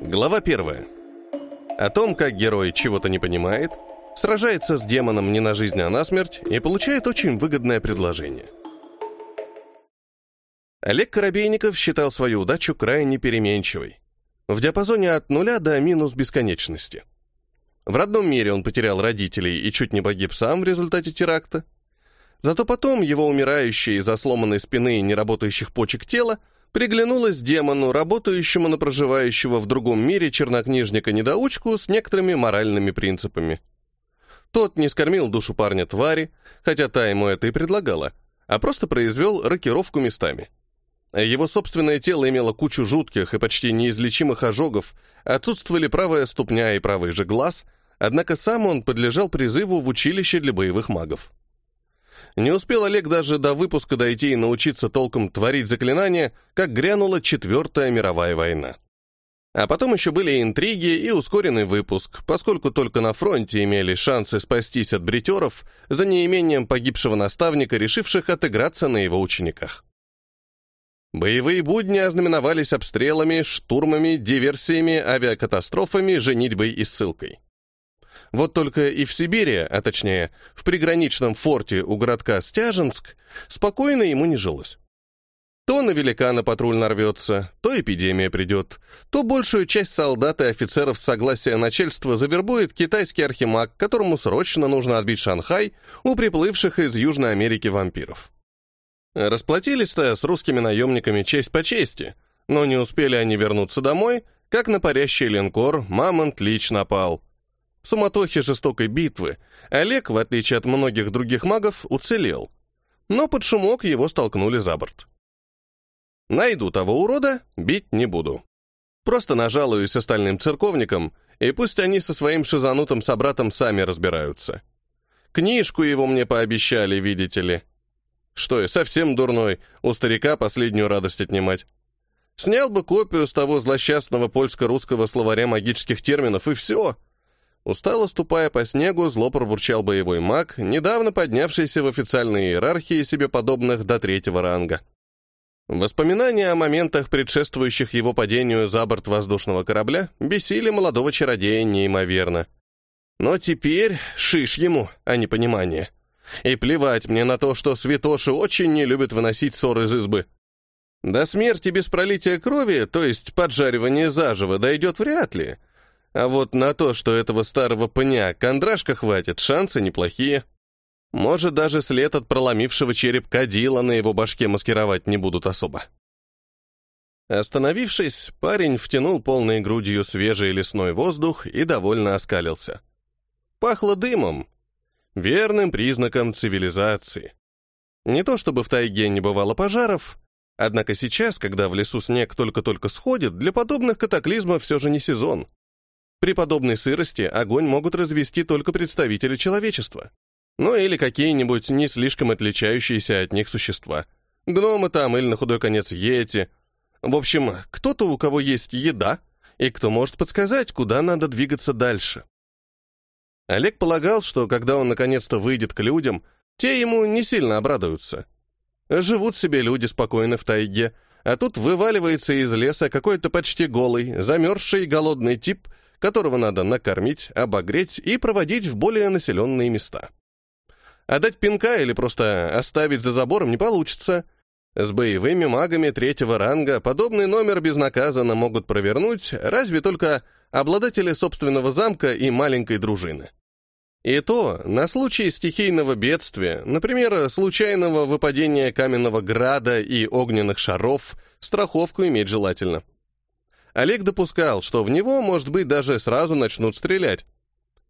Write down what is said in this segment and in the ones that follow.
Глава первая. О том, как герой чего-то не понимает, сражается с демоном не на жизнь, а на смерть и получает очень выгодное предложение. Олег Коробейников считал свою удачу крайне переменчивой. В диапазоне от нуля до минус бесконечности. В родном мире он потерял родителей и чуть не погиб сам в результате теракта. Зато потом его умирающее из-за сломанной спины и неработающих почек тело приглянулось демону, работающему на проживающего в другом мире чернокнижника-недоучку с некоторыми моральными принципами. Тот не скормил душу парня твари, хотя та ему это и предлагала, а просто произвел рокировку местами. Его собственное тело имело кучу жутких и почти неизлечимых ожогов, отсутствовали правая ступня и правый же глаз, однако сам он подлежал призыву в училище для боевых магов. Не успел Олег даже до выпуска дойти и научиться толком творить заклинания, как грянула Четвертая мировая война. А потом еще были интриги и ускоренный выпуск, поскольку только на фронте имели шансы спастись от бритеров за неимением погибшего наставника, решивших отыграться на его учениках. Боевые будни ознаменовались обстрелами, штурмами, диверсиями, авиакатастрофами, женитьбой и ссылкой. Вот только и в Сибири, а точнее, в приграничном форте у городка Стяженск, спокойно ему не жилось. То на великана патруль нарвется, то эпидемия придет, то большую часть солдат и офицеров с согласия начальства завербует китайский архимаг, которому срочно нужно отбить Шанхай у приплывших из Южной Америки вампиров. Расплатились-то с русскими наемниками честь по чести, но не успели они вернуться домой, как на парящий линкор Мамонт Лич напал. В суматохе жестокой битвы Олег, в отличие от многих других магов, уцелел. Но под шумок его столкнули за борт. Найду того урода, бить не буду. Просто нажалуюсь остальным церковникам, и пусть они со своим шизанутым собратом сами разбираются. Книжку его мне пообещали, видите ли. Что я, совсем дурной, у старика последнюю радость отнимать. Снял бы копию с того злосчастного польско-русского словаря магических терминов, и все — Устало ступая по снегу, зло пробурчал боевой маг, недавно поднявшийся в официальной иерархии себе подобных до третьего ранга. Воспоминания о моментах, предшествующих его падению за борт воздушного корабля, бесили молодого чародея неимоверно. Но теперь шиш ему, а не понимание. И плевать мне на то, что святоши очень не любят выносить ссор из избы. До смерти без пролития крови, то есть поджаривания заживо, дойдет вряд ли — а вот на то, что этого старого пня кондрашка хватит, шансы неплохие. Может, даже след от проломившего череп кадила на его башке маскировать не будут особо. Остановившись, парень втянул полной грудью свежий лесной воздух и довольно оскалился. Пахло дымом, верным признаком цивилизации. Не то чтобы в тайге не бывало пожаров, однако сейчас, когда в лесу снег только-только сходит, для подобных катаклизмов все же не сезон. При подобной сырости огонь могут развести только представители человечества. Ну или какие-нибудь не слишком отличающиеся от них существа. Гномы там или на худой конец йети. В общем, кто-то, у кого есть еда, и кто может подсказать, куда надо двигаться дальше. Олег полагал, что когда он наконец-то выйдет к людям, те ему не сильно обрадуются. Живут себе люди спокойно в тайге, а тут вываливается из леса какой-то почти голый, замерзший голодный тип которого надо накормить, обогреть и проводить в более населенные места. А дать пинка или просто оставить за забором не получится. С боевыми магами третьего ранга подобный номер безнаказанно могут провернуть разве только обладатели собственного замка и маленькой дружины. И то на случай стихийного бедствия, например, случайного выпадения каменного града и огненных шаров, страховку иметь желательно. Олег допускал, что в него, может быть, даже сразу начнут стрелять.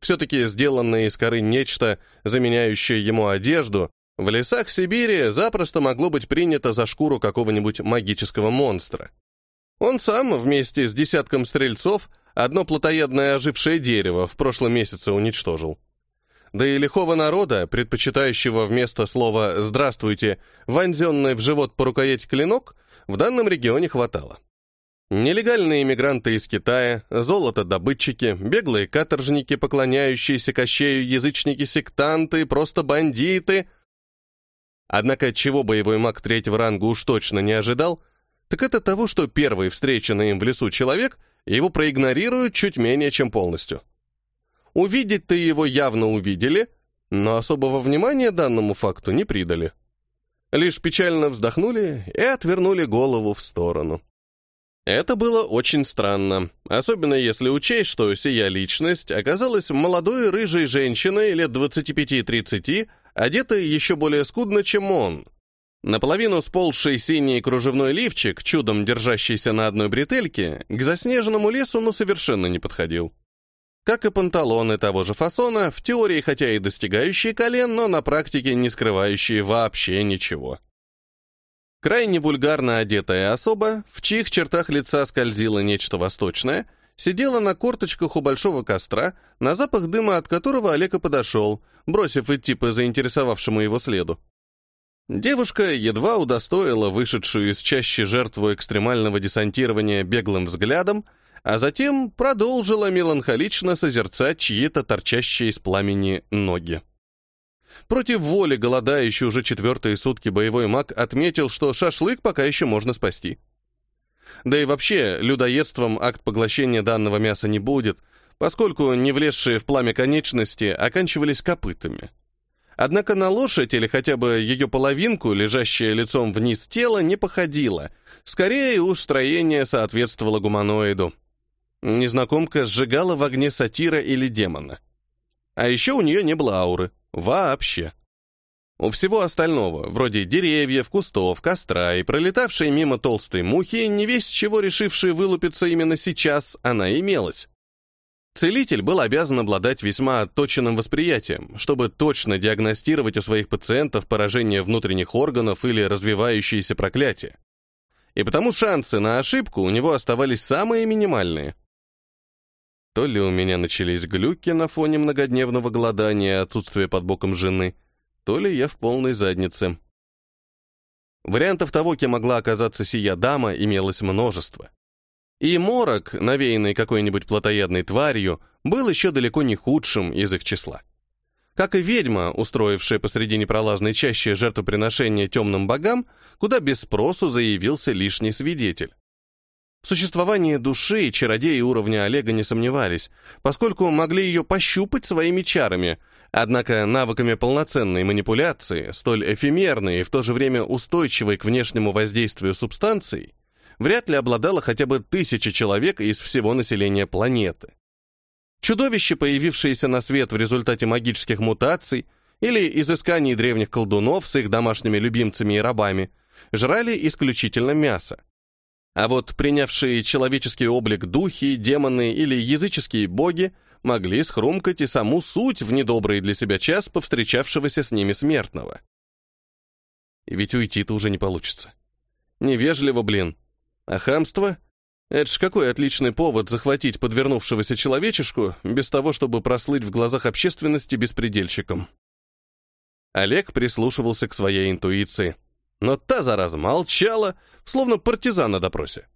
Все-таки сделанное из коры нечто, заменяющее ему одежду, в лесах Сибири запросто могло быть принято за шкуру какого-нибудь магического монстра. Он сам вместе с десятком стрельцов одно плотоядное ожившее дерево в прошлом месяце уничтожил. Да и лихого народа, предпочитающего вместо слова «здравствуйте» вонзенный в живот по рукоять клинок, в данном регионе хватало. Нелегальные иммигранты из Китая, золотодобытчики, беглые каторжники, поклоняющиеся кощею язычники-сектанты, просто бандиты. Однако чего боевой маг третьего ранга уж точно не ожидал, так это того, что первый встреченный им в лесу человек его проигнорирует чуть менее чем полностью. Увидеть-то его явно увидели, но особого внимания данному факту не придали. Лишь печально вздохнули и отвернули голову в сторону. Это было очень странно, особенно если учесть, что сия личность оказалась молодой рыжей женщиной лет 25-30, одетой еще более скудно, чем он. Наполовину сползший синий кружевной лифчик, чудом держащийся на одной бретельке, к заснеженному лесу ну совершенно не подходил. Как и панталоны того же фасона, в теории хотя и достигающие колен, но на практике не скрывающие вообще ничего. Крайне вульгарно одетая особа, в чьих чертах лица скользило нечто восточное, сидела на корточках у большого костра, на запах дыма от которого Олег и подошел, бросив идти по заинтересовавшему его следу. Девушка едва удостоила вышедшую из чащи жертву экстремального десантирования беглым взглядом, а затем продолжила меланхолично созерцать чьи-то торчащие из пламени ноги. Против воли голодающий уже четвертые сутки боевой маг отметил, что шашлык пока еще можно спасти. Да и вообще, людоедством акт поглощения данного мяса не будет, поскольку не влезшие в пламя конечности оканчивались копытами. Однако на лошадь или хотя бы ее половинку, лежащее лицом вниз тело, не походило. Скорее уж строение соответствовало гуманоиду. Незнакомка сжигала в огне сатира или демона. А еще у нее не было ауры. Вообще. У всего остального, вроде деревьев, кустов, костра и пролетавшей мимо толстой мухи, не весь чего решившей вылупиться именно сейчас, она имелась. Целитель был обязан обладать весьма отточенным восприятием, чтобы точно диагностировать у своих пациентов поражение внутренних органов или развивающиеся проклятия. И потому шансы на ошибку у него оставались самые минимальные. То ли у меня начались глюки на фоне многодневного голодания и отсутствия под боком жены, то ли я в полной заднице. Вариантов того, кем могла оказаться сия дама, имелось множество. И морок, навеянный какой-нибудь плотоядной тварью, был еще далеко не худшим из их числа. Как и ведьма, устроившая посреди непролазной чащи жертвоприношение темным богам, куда без спросу заявился лишний свидетель. В существовании души чародеи уровня Олега не сомневались, поскольку могли ее пощупать своими чарами, однако навыками полноценной манипуляции, столь эфемерной и в то же время устойчивой к внешнему воздействию субстанций, вряд ли обладала хотя бы тысяча человек из всего населения планеты. Чудовища, появившиеся на свет в результате магических мутаций или изысканий древних колдунов с их домашними любимцами и рабами, жрали исключительно мясо. А вот принявшие человеческий облик духи, демоны или языческие боги могли схрумкать и саму суть в недобрый для себя час повстречавшегося с ними смертного. И ведь уйти-то уже не получится. Невежливо, блин. А хамство? Это ж какой отличный повод захватить подвернувшегося человечешку без того, чтобы прослыть в глазах общественности беспредельщиком. Олег прислушивался к своей интуиции. Но та, зараза, молчала, словно партизан на допросе.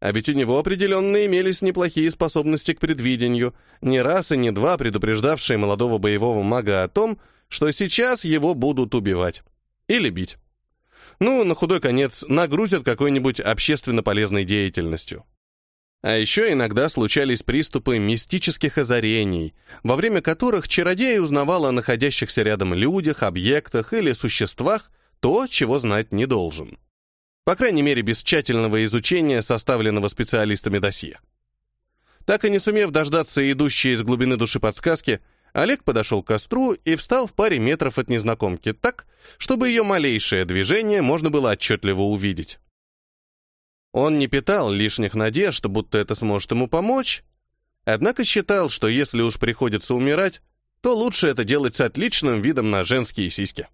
А ведь у него определенно имелись неплохие способности к предвидению, не раз и не два предупреждавшие молодого боевого мага о том, что сейчас его будут убивать. Или бить. Ну, на худой конец, нагрузят какой-нибудь общественно полезной деятельностью. А еще иногда случались приступы мистических озарений, во время которых чародей узнавал о находящихся рядом людях, объектах или существах, то, чего знать не должен. По крайней мере, без тщательного изучения составленного специалистами досье. Так и не сумев дождаться идущей из глубины души подсказки, Олег подошел к костру и встал в паре метров от незнакомки так, чтобы ее малейшее движение можно было отчетливо увидеть. Он не питал лишних надежд, будто это сможет ему помочь, однако считал, что если уж приходится умирать, то лучше это делать с отличным видом на женские сиськи.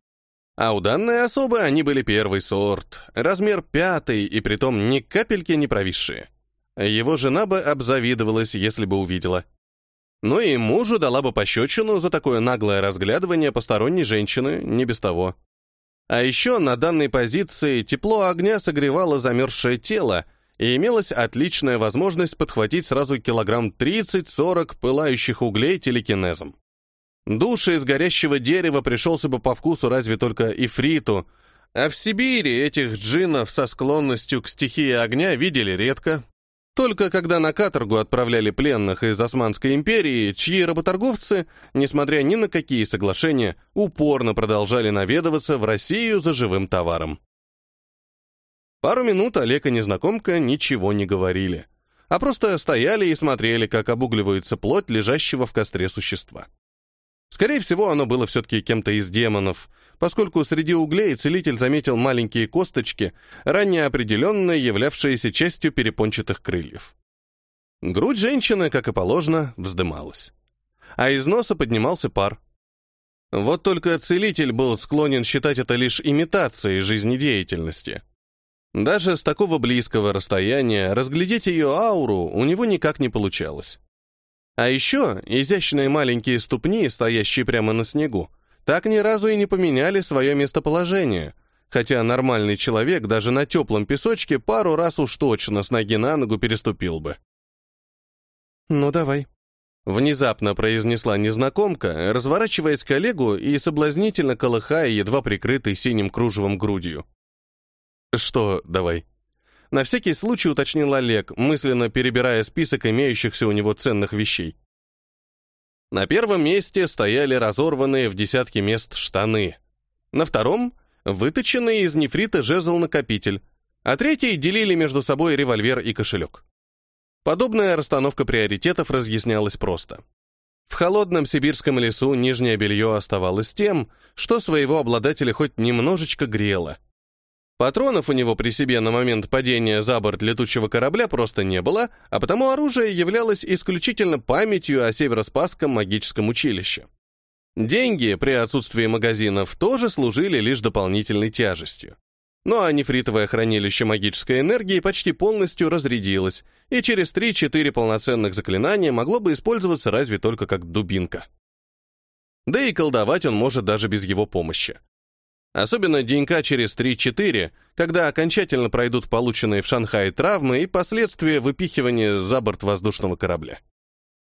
А у данной особы они были первый сорт, размер пятый и притом ни капельки не провисшие. Его жена бы обзавидовалась, если бы увидела. Ну и мужу дала бы пощечину за такое наглое разглядывание посторонней женщины, не без того. А еще на данной позиции тепло огня согревало замерзшее тело, и имелась отличная возможность подхватить сразу килограмм 30-40 пылающих углей телекинезом. Душ из горящего дерева пришелся бы по вкусу разве только ифриту, А в Сибири этих джинов со склонностью к стихии огня видели редко. Только когда на каторгу отправляли пленных из Османской империи, чьи работорговцы, несмотря ни на какие соглашения, упорно продолжали наведываться в Россию за живым товаром. Пару минут Олег и незнакомка ничего не говорили, а просто стояли и смотрели, как обугливается плоть лежащего в костре существа. Скорее всего, оно было все-таки кем-то из демонов, поскольку среди углей целитель заметил маленькие косточки, ранее определенно являвшиеся частью перепончатых крыльев. Грудь женщины, как и положено, вздымалась. А из носа поднимался пар. Вот только целитель был склонен считать это лишь имитацией жизнедеятельности. Даже с такого близкого расстояния разглядеть ее ауру у него никак не получалось. А еще изящные маленькие ступни, стоящие прямо на снегу, так ни разу и не поменяли свое местоположение, хотя нормальный человек даже на теплом песочке пару раз уж точно с ноги на ногу переступил бы. «Ну, давай», — внезапно произнесла незнакомка, разворачиваясь к Олегу и соблазнительно колыхая едва прикрытой синим кружевом грудью. «Что давай?» На всякий случай уточнил Олег, мысленно перебирая список имеющихся у него ценных вещей. На первом месте стояли разорванные в десятки мест штаны. На втором — выточенный из нефрита жезл-накопитель, а третий делили между собой револьвер и кошелек. Подобная расстановка приоритетов разъяснялась просто. В холодном сибирском лесу нижнее белье оставалось тем, что своего обладателя хоть немножечко грело — Патронов у него при себе на момент падения за борт летучего корабля просто не было, а потому оружие являлось исключительно памятью о Североспасском магическом училище. Деньги при отсутствии магазинов тоже служили лишь дополнительной тяжестью. Ну а нефритовое хранилище магической энергии почти полностью разрядилось, и через 3-4 полноценных заклинания могло бы использоваться разве только как дубинка. Да и колдовать он может даже без его помощи. Особенно денька через 3-4, когда окончательно пройдут полученные в Шанхае травмы и последствия выпихивания за борт воздушного корабля.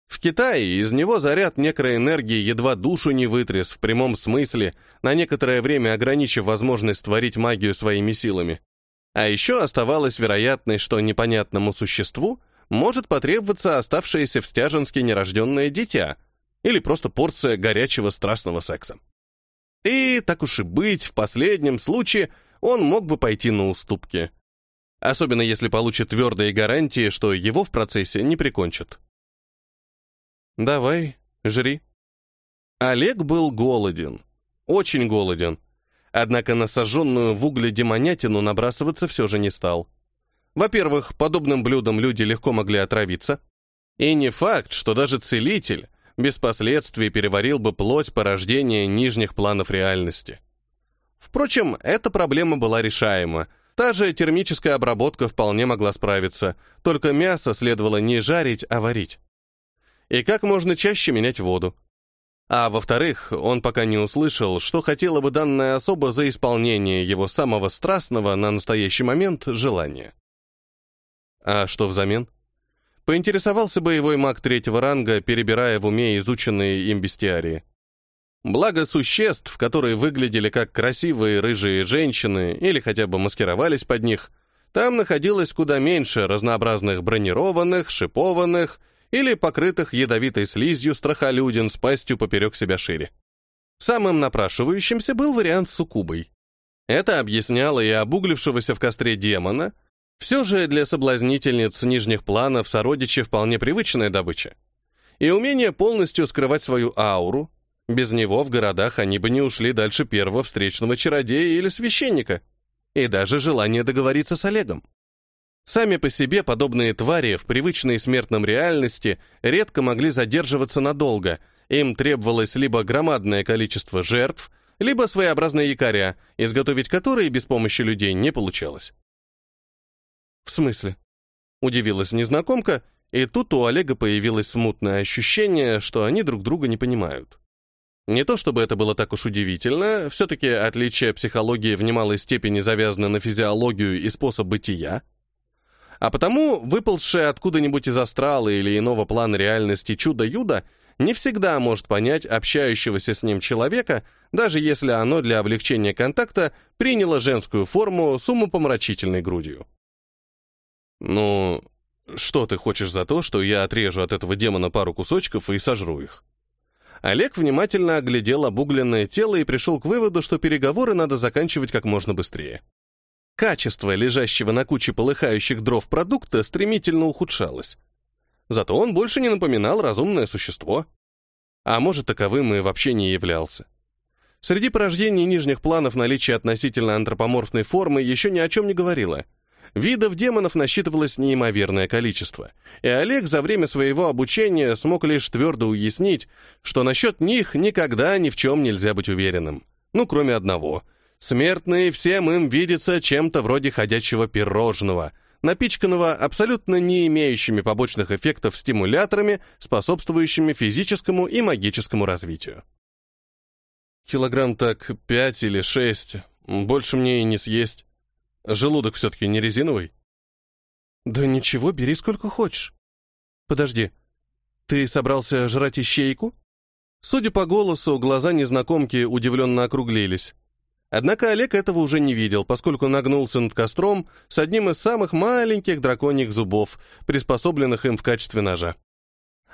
В Китае из него заряд некроэнергии едва душу не вытряс в прямом смысле, на некоторое время ограничив возможность творить магию своими силами. А еще оставалась вероятность, что непонятному существу может потребоваться оставшееся в Стяженске нерожденное дитя или просто порция горячего страстного секса. И, так уж и быть, в последнем случае он мог бы пойти на уступки. Особенно если получит твердые гарантии, что его в процессе не прикончат. «Давай, жри». Олег был голоден. Очень голоден. Однако на сожженную в угле демонятину набрасываться все же не стал. Во-первых, подобным блюдом люди легко могли отравиться. И не факт, что даже целитель, без последствий переварил бы плоть порождения нижних планов реальности. Впрочем, эта проблема была решаема. Та же термическая обработка вполне могла справиться, только мясо следовало не жарить, а варить. И как можно чаще менять воду. А во-вторых, он пока не услышал, что хотела бы данная особа за исполнение его самого страстного на настоящий момент желания. А что взамен? Поинтересовался боевой маг третьего ранга, перебирая в уме изученные им бестиарии. Благо существ, которые выглядели как красивые рыжие женщины или хотя бы маскировались под них, там находилось куда меньше разнообразных бронированных, шипованных или покрытых ядовитой слизью страхолюдин с пастью поперек себя шире. Самым напрашивающимся был вариант с суккубой. Это объясняло и обуглившегося в костре демона, все же для соблазнительниц нижних планов сородичи вполне привычная добыча. И умение полностью скрывать свою ауру, без него в городах они бы не ушли дальше первого встречного чародея или священника. И даже желание договориться с Олегом. Сами по себе подобные твари в привычной смертном реальности редко могли задерживаться надолго, им требовалось либо громадное количество жертв, либо своеобразные якоря, изготовить которые без помощи людей не получалось. «В смысле?» Удивилась незнакомка, и тут у Олега появилось смутное ощущение, что они друг друга не понимают. Не то чтобы это было так уж удивительно, все-таки отличие психологии в немалой степени завязано на физиологию и способ бытия. А потому выползшее откуда-нибудь из астрала или иного плана реальности чудо-юдо не всегда может понять общающегося с ним человека, даже если оно для облегчения контакта приняло женскую форму с умопомрачительной грудью. «Ну, что ты хочешь за то, что я отрежу от этого демона пару кусочков и сожру их?» Олег внимательно оглядел обугленное тело и пришел к выводу, что переговоры надо заканчивать как можно быстрее. Качество лежащего на куче полыхающих дров продукта стремительно ухудшалось. Зато он больше не напоминал разумное существо. А может, таковым и вообще не являлся. Среди порождений нижних планов наличие относительно антропоморфной формы еще ни о чем не говорило. Видов демонов насчитывалось неимоверное количество, и Олег за время своего обучения смог лишь твердо уяснить, что насчет них никогда ни в чем нельзя быть уверенным. Ну, кроме одного. Смертные всем им видятся чем-то вроде ходячего пирожного, напичканного абсолютно не имеющими побочных эффектов стимуляторами, способствующими физическому и магическому развитию. Килограмм так пять или шесть, больше мне и не съесть. Желудок все-таки не резиновый. Да ничего, бери сколько хочешь. Подожди, ты собрался жрать ищейку? Судя по голосу, глаза незнакомки удивленно округлились. Однако Олег этого уже не видел, поскольку нагнулся над костром с одним из самых маленьких драконьих зубов, приспособленных им в качестве ножа.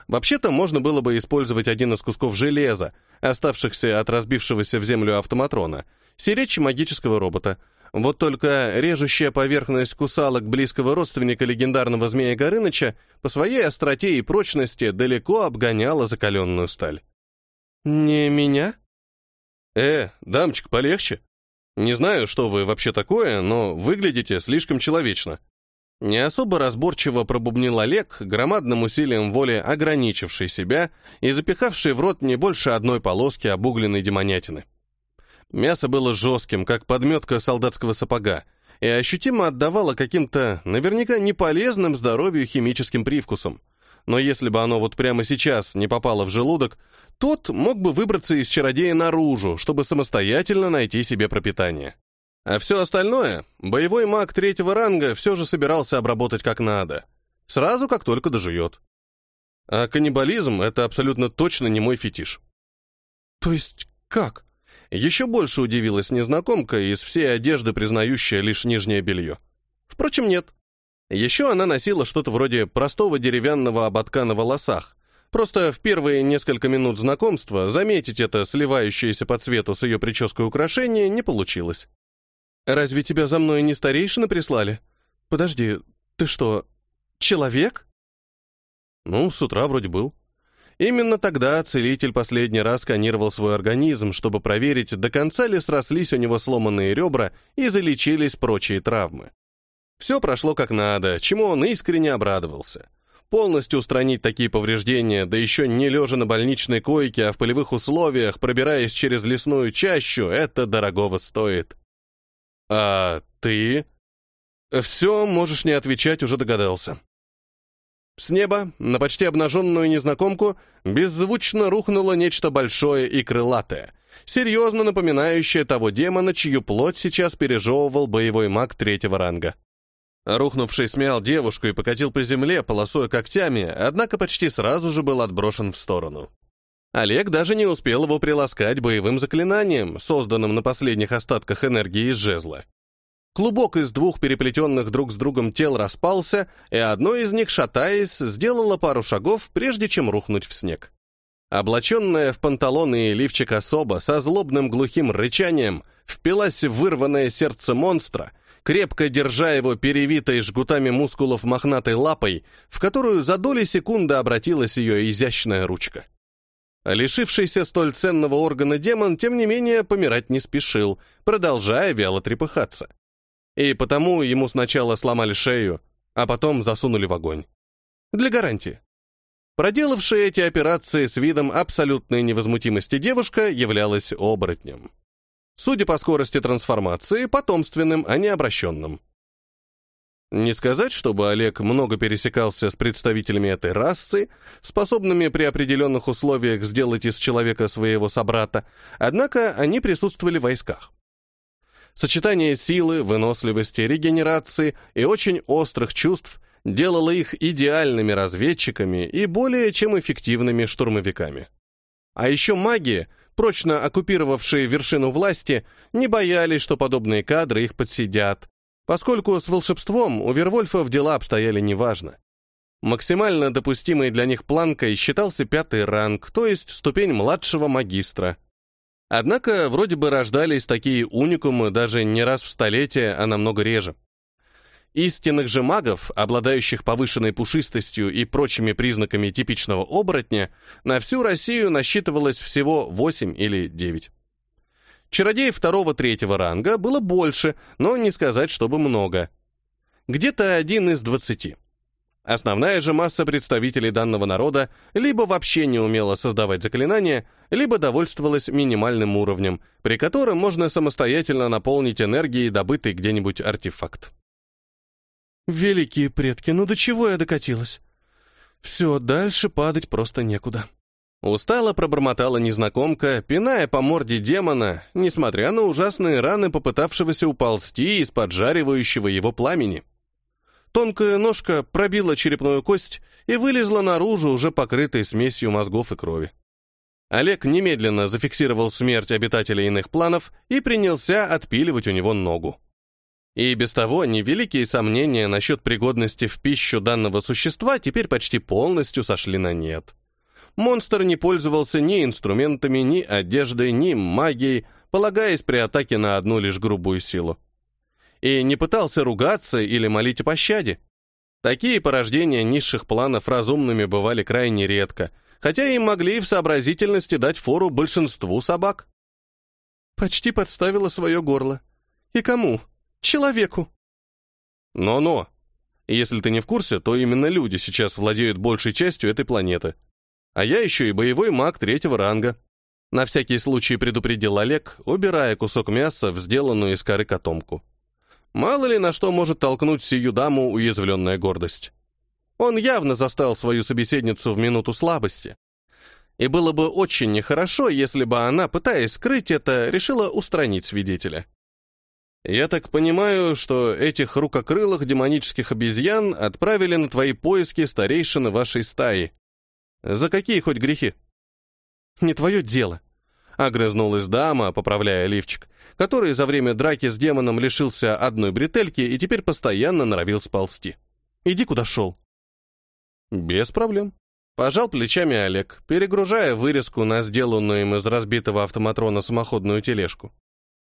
Вообще-то можно было бы использовать один из кусков железа, оставшихся от разбившегося в землю автоматрона, сиречь магического робота, вот только режущая поверхность кусалок близкого родственника легендарного змея Горыныча по своей остроте и прочности далеко обгоняла закаленную сталь. «Не меня?» «Э, дамочка, полегче. Не знаю, что вы вообще такое, но выглядите слишком человечно». Не особо разборчиво пробубнил Олег, громадным усилием воли ограничивший себя и запихавший в рот не больше одной полоски обугленной демонятины. Мясо было жестким, как подметка солдатского сапога, и ощутимо отдавало каким-то, наверняка, неполезным здоровью химическим привкусом. Но если бы оно вот прямо сейчас не попало в желудок, тот мог бы выбраться из чародея наружу, чтобы самостоятельно найти себе пропитание. А все остальное боевой маг третьего ранга все же собирался обработать как надо. Сразу, как только дожует. А каннибализм — это абсолютно точно не мой фетиш. То есть как? Еще больше удивилась незнакомка из всей одежды, признающая лишь нижнее белье. Впрочем, нет. Еще она носила что-то вроде простого деревянного ободка на волосах. Просто в первые несколько минут знакомства заметить это сливающееся по цвету с ее прической украшение не получилось. «Разве тебя за мной не старейшины прислали? Подожди, ты что, человек?» «Ну, с утра вроде был», Именно тогда целитель последний раз сканировал свой организм, чтобы проверить, до конца ли срослись у него сломанные ребра и залечились прочие травмы. Все прошло как надо, чему он искренне обрадовался. Полностью устранить такие повреждения, да еще не лежа на больничной койке, а в полевых условиях, пробираясь через лесную чащу, это дорогого стоит. А ты? Все, можешь не отвечать, уже догадался. С неба на почти обнаженную незнакомку беззвучно рухнуло нечто большое и крылатое, серьезно напоминающее того демона, чью плоть сейчас пережевывал боевой маг третьего ранга. Рухнувший смял девушку и покатил по земле, полосуя когтями, однако почти сразу же был отброшен в сторону. Олег даже не успел его приласкать боевым заклинанием, созданным на последних остатках энергии из жезла. Клубок из двух переплетенных друг с другом тел распался, и одно из них, шатаясь, сделало пару шагов, прежде чем рухнуть в снег. Облаченная в панталоны и лифчик особа со злобным глухим рычанием впилась в вырванное сердце монстра, крепко держа его перевитой жгутами мускулов мохнатой лапой, в которую за доли секунды обратилась ее изящная ручка. Лишившийся столь ценного органа демон, тем не менее, помирать не спешил, продолжая вяло трепыхаться и потому ему сначала сломали шею, а потом засунули в огонь. Для гарантии. Проделавшая эти операции с видом абсолютной невозмутимости девушка являлась оборотнем. Судя по скорости трансформации, потомственным, а не обращенным. Не сказать, чтобы Олег много пересекался с представителями этой расы, способными при определенных условиях сделать из человека своего собрата, однако они присутствовали в войсках. Сочетание силы, выносливости, регенерации и очень острых чувств делало их идеальными разведчиками и более чем эффективными штурмовиками. А еще маги, прочно оккупировавшие вершину власти, не боялись, что подобные кадры их подсидят, поскольку с волшебством у Вервольфов дела обстояли неважно. Максимально допустимой для них планкой считался пятый ранг, то есть ступень младшего магистра. Однако вроде бы рождались такие уникумы даже не раз в столетие, а намного реже. Истинных же магов, обладающих повышенной пушистостью и прочими признаками типичного оборотня, на всю Россию насчитывалось всего 8 или 9. Чародеев второго-третьего ранга было больше, но не сказать, чтобы много. Где-то один из двадцати. Основная же масса представителей данного народа либо вообще не умела создавать заклинания, либо довольствовалась минимальным уровнем, при котором можно самостоятельно наполнить энергией добытый где-нибудь артефакт. Великие предки, ну до чего я докатилась? Все, дальше падать просто некуда. Устало пробормотала незнакомка, пиная по морде демона, несмотря на ужасные раны попытавшегося уползти из поджаривающего его пламени. Тонкая ножка пробила черепную кость и вылезла наружу, уже покрытой смесью мозгов и крови. Олег немедленно зафиксировал смерть обитателя иных планов и принялся отпиливать у него ногу. И без того невеликие сомнения насчет пригодности в пищу данного существа теперь почти полностью сошли на нет. Монстр не пользовался ни инструментами, ни одеждой, ни магией, полагаясь при атаке на одну лишь грубую силу. И не пытался ругаться или молить о пощаде. Такие порождения низших планов разумными бывали крайне редко, хотя и могли в сообразительности дать фору большинству собак. Почти подставила свое горло. И кому? Человеку. Но-но. Если ты не в курсе, то именно люди сейчас владеют большей частью этой планеты. А я еще и боевой маг третьего ранга. На всякий случай предупредил Олег, убирая кусок мяса в сделанную из коры котомку. Мало ли на что может толкнуть сию даму уязвленная гордость. Он явно застал свою собеседницу в минуту слабости. И было бы очень нехорошо, если бы она, пытаясь скрыть это, решила устранить свидетеля. Я так понимаю, что этих рукокрылых демонических обезьян отправили на твои поиски старейшины вашей стаи. За какие хоть грехи? Не твое дело. Огрызнулась дама, поправляя лифчик, который за время драки с демоном лишился одной бретельки и теперь постоянно норовил сползти. Иди куда шел. Без проблем. Пожал плечами Олег, перегружая вырезку на сделанную им из разбитого автоматрона самоходную тележку.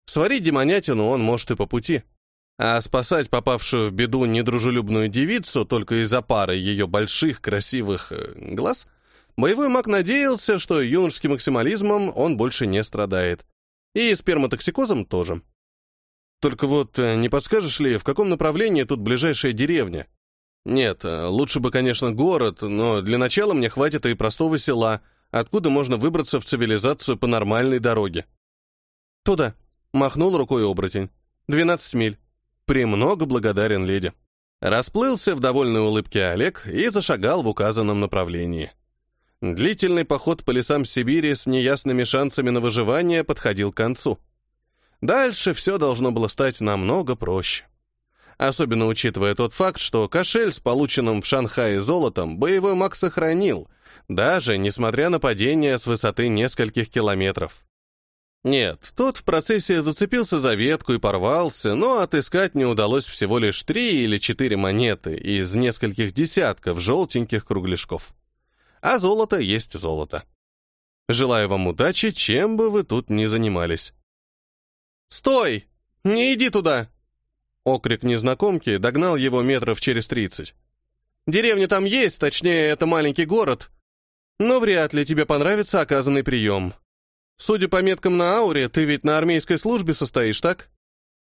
Сварить демонятину он может и по пути. А спасать попавшую в беду недружелюбную девицу только из-за пары ее больших красивых э, глаз, боевой маг надеялся, что юношеским максимализмом он больше не страдает. И сперматоксикозом тоже. Только вот э, не подскажешь ли, в каком направлении тут ближайшая деревня? Нет, э, лучше бы, конечно, город, но для начала мне хватит и простого села, откуда можно выбраться в цивилизацию по нормальной дороге. Туда, Махнул рукой оборотень. «Двенадцать миль. Премного благодарен леди». Расплылся в довольной улыбке Олег и зашагал в указанном направлении. Длительный поход по лесам Сибири с неясными шансами на выживание подходил к концу. Дальше все должно было стать намного проще. Особенно учитывая тот факт, что кошель с полученным в Шанхае золотом боевой маг сохранил, даже несмотря на падение с высоты нескольких километров. Нет, тот в процессе зацепился за ветку и порвался, но отыскать не удалось всего лишь три или четыре монеты из нескольких десятков желтеньких кругляшков. А золото есть золото. Желаю вам удачи, чем бы вы тут ни занимались. «Стой! Не иди туда!» Окрик незнакомки догнал его метров через тридцать. «Деревня там есть, точнее, это маленький город, но вряд ли тебе понравится оказанный прием. Судя по меткам на ауре, ты ведь на армейской службе состоишь, так?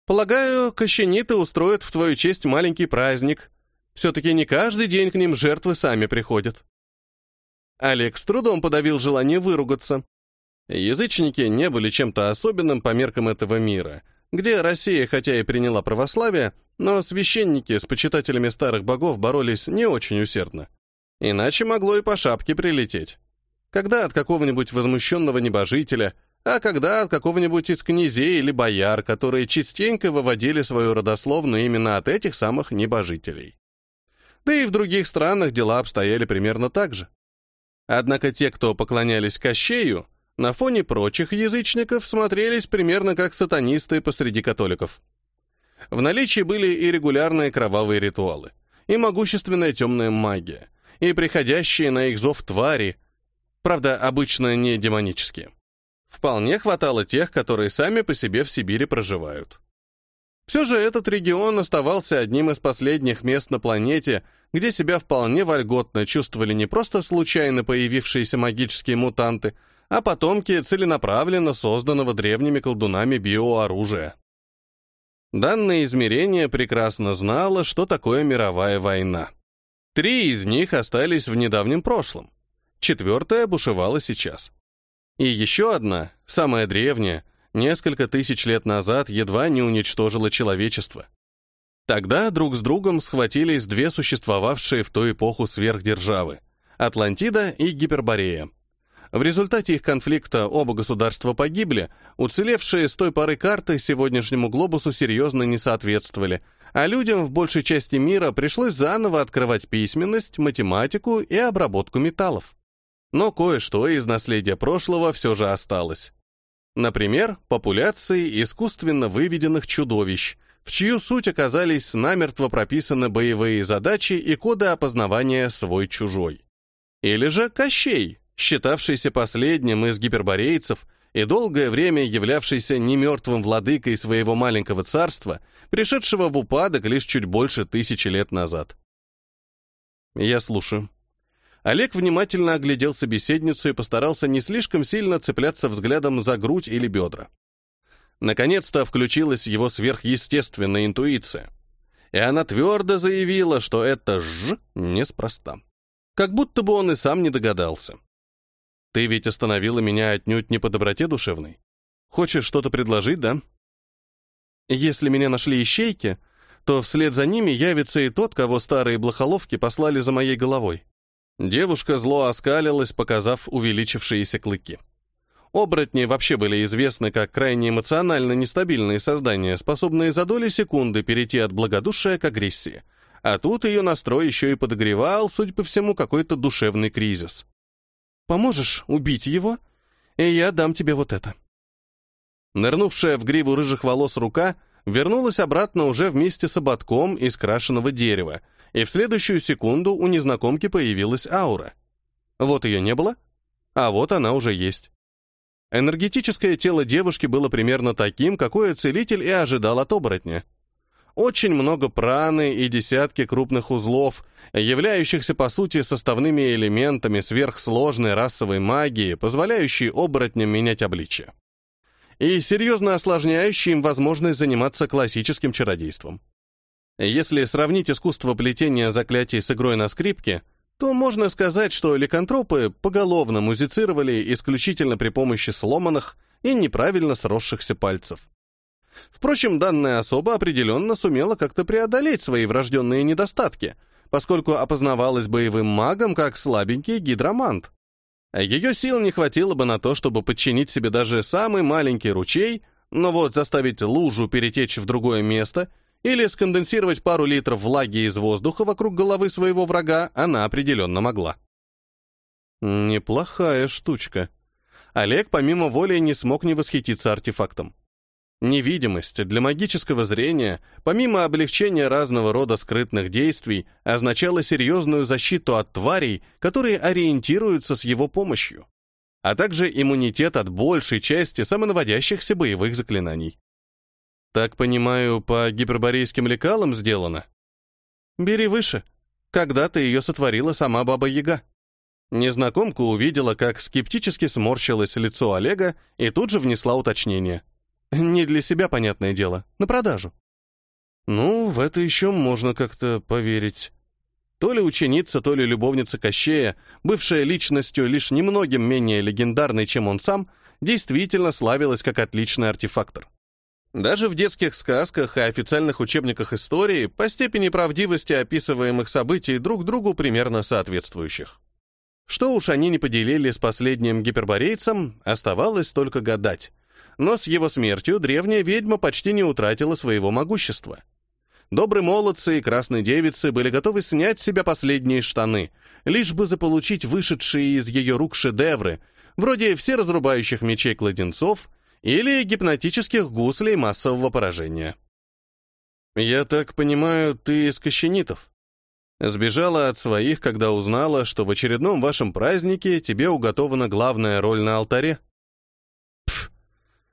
Полагаю, кощениты устроят в твою честь маленький праздник. Все-таки не каждый день к ним жертвы сами приходят. Олег с трудом подавил желание выругаться. Язычники не были чем-то особенным по меркам этого мира, где Россия хотя и приняла православие, но священники с почитателями старых богов боролись не очень усердно. Иначе могло и по шапке прилететь когда от какого-нибудь возмущенного небожителя, а когда от какого-нибудь из князей или бояр, которые частенько выводили свою родословную именно от этих самых небожителей. Да и в других странах дела обстояли примерно так же. Однако те, кто поклонялись Кощею, на фоне прочих язычников смотрелись примерно как сатанисты посреди католиков. В наличии были и регулярные кровавые ритуалы, и могущественная темная магия, и приходящие на их зов твари, правда, обычно не демонические. Вполне хватало тех, которые сами по себе в Сибири проживают. Все же этот регион оставался одним из последних мест на планете, где себя вполне вольготно чувствовали не просто случайно появившиеся магические мутанты, а потомки целенаправленно созданного древними колдунами биооружия. Данное измерение прекрасно знало, что такое мировая война. Три из них остались в недавнем прошлом. Четвертая бушевала сейчас. И еще одна, самая древняя, несколько тысяч лет назад едва не уничтожила человечество. Тогда друг с другом схватились две существовавшие в ту эпоху сверхдержавы — Атлантида и Гиперборея. В результате их конфликта оба государства погибли, уцелевшие с той поры карты сегодняшнему глобусу серьезно не соответствовали, а людям в большей части мира пришлось заново открывать письменность, математику и обработку металлов. Но кое-что из наследия прошлого все же осталось. Например, популяции искусственно выведенных чудовищ, в чью суть оказались намертво прописаны боевые задачи и коды опознавания свой-чужой. Или же Кощей, считавшийся последним из гиперборейцев и долгое время являвшийся немертвым владыкой своего маленького царства, пришедшего в упадок лишь чуть больше тысячи лет назад. Я слушаю. Олег внимательно оглядел собеседницу и постарался не слишком сильно цепляться взглядом за грудь или бедра. Наконец-то включилась его сверхъестественная интуиция. И она твердо заявила, что это «ж» неспроста. Как будто бы он и сам не догадался. «Ты ведь остановила меня отнюдь не по доброте душевной. Хочешь что-то предложить, да?» «Если меня нашли ищейки, то вслед за ними явится и тот, кого старые блохоловки послали за моей головой. Девушка зло оскалилась, показав увеличившиеся клыки. Оборотни вообще были известны как крайне эмоционально нестабильные создания, способные за доли секунды перейти от благодушия к агрессии. А тут ее настрой еще и подогревал, судя по всему, какой-то душевный кризис. «Поможешь убить его, и я дам тебе вот это». Нырнувшая в гриву рыжих волос рука вернулась обратно уже вместе с ободком из крашеного дерева, и в следующую секунду у незнакомки появилась аура. Вот ее не было, а вот она уже есть. Энергетическое тело девушки было примерно таким, какое целитель и ожидал от оборотня. Очень много праны и десятки крупных узлов, являющихся по сути составными элементами сверхсложной расовой магии, позволяющей оборотням менять обличие. И серьезно осложняющей им возможность заниматься классическим чародейством. Если сравнить искусство плетения заклятий с игрой на скрипке, то можно сказать, что ликантропы поголовно музицировали исключительно при помощи сломанных и неправильно сросшихся пальцев. Впрочем, данная особа определенно сумела как-то преодолеть свои врожденные недостатки, поскольку опознавалась боевым магом как слабенький гидромант. Ее сил не хватило бы на то, чтобы подчинить себе даже самый маленький ручей, но вот заставить лужу перетечь в другое место — или сконденсировать пару литров влаги из воздуха вокруг головы своего врага она определенно могла. Неплохая штучка. Олег помимо воли не смог не восхититься артефактом. Невидимость для магического зрения, помимо облегчения разного рода скрытных действий, означала серьезную защиту от тварей, которые ориентируются с его помощью, а также иммунитет от большей части самонаводящихся боевых заклинаний. Так понимаю, по гиперборейским лекалам сделано? Бери выше. Когда-то ее сотворила сама Баба Яга. Незнакомка увидела, как скептически сморщилось лицо Олега и тут же внесла уточнение. Не для себя, понятное дело, на продажу. Ну, в это еще можно как-то поверить. То ли ученица, то ли любовница Кощея, бывшая личностью лишь немногим менее легендарной, чем он сам, действительно славилась как отличный артефактор. Даже в детских сказках и официальных учебниках истории по степени правдивости описываемых событий друг другу примерно соответствующих. Что уж они не поделили с последним гиперборейцем, оставалось только гадать. Но с его смертью древняя ведьма почти не утратила своего могущества. добрые молодцы и красные девицы были готовы снять с себя последние штаны, лишь бы заполучить вышедшие из ее рук шедевры, вроде все разрубающих мечей кладенцов или гипнотических гуслей массового поражения. «Я так понимаю, ты из кощенитов?» Сбежала от своих, когда узнала, что в очередном вашем празднике тебе уготована главная роль на алтаре. Пф,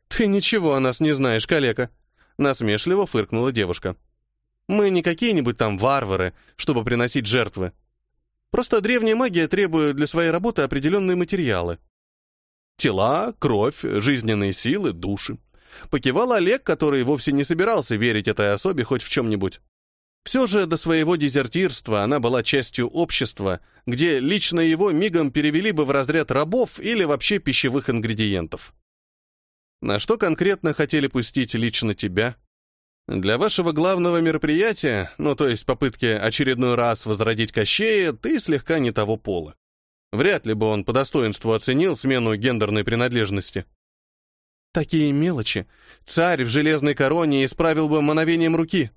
ты ничего о нас не знаешь, калека. Насмешливо фыркнула девушка. Мы не какие-нибудь там варвары, чтобы приносить жертвы. Просто древняя магия требует для своей работы определенные материалы. Тела, кровь, жизненные силы, души. Покивал Олег, который вовсе не собирался верить этой особе хоть в чем-нибудь. Все же до своего дезертирства она была частью общества, где лично его мигом перевели бы в разряд рабов или вообще пищевых ингредиентов. На что конкретно хотели пустить лично тебя? Для вашего главного мероприятия, ну то есть попытки очередной раз возродить Кощея, ты слегка не того пола. Вряд ли бы он по достоинству оценил смену гендерной принадлежности. Такие мелочи царь в железной короне исправил бы мановением руки.